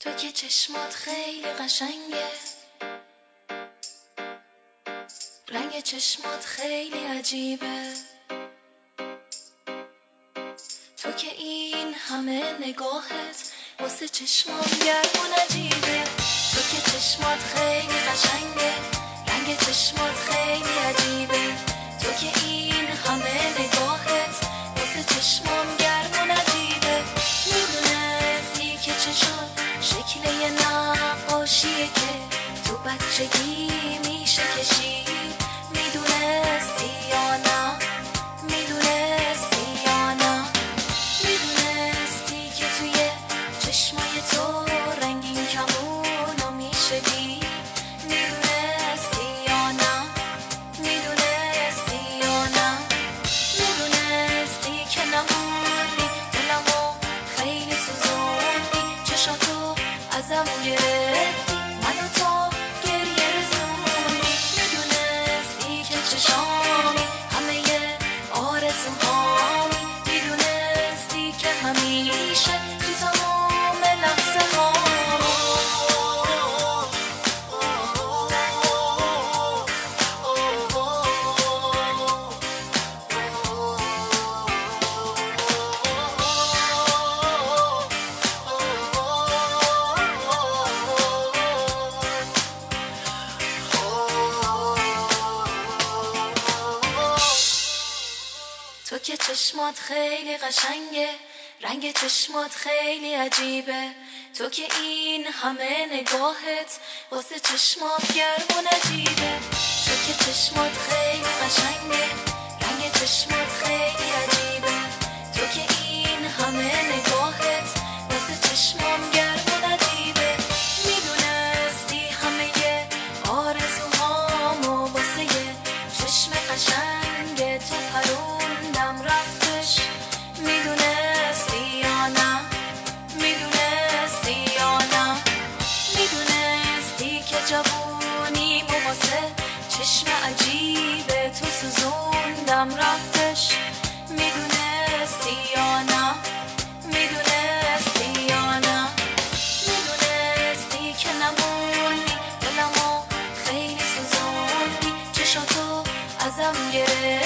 تو که چشمات خیلی قشنگه. رنگ چشمات خیلی عجیبه. تو که این همه نگاهت واسه چشمام گرم و نجیبه. شکل یه نقاشیه که تو بچگی میشه کشید. می‌دونستی یا نه؟ می‌دونستی یا نه؟ می‌دونستی که توی چشمای تو همیشه تو تمام لحظه تو که چشمات خیلی قشنگه. رنگ چشمات خیلی عجیبه. تو که این همه نگاهت واسه چشمات گرم و نجیبه. تو که چشمات خیلی قشنگه. رنگ چشمات خیلی عجیبه. می‌دونستی که جوونیمو واسه چشم عجیب تو سوزوندم رفتش می‌دونستی یا نه؟ می‌دونستی یا نه؟ می‌دونستی که نموندی دلمو خیلی سوزوندی. چشاتو ازم گرفتی.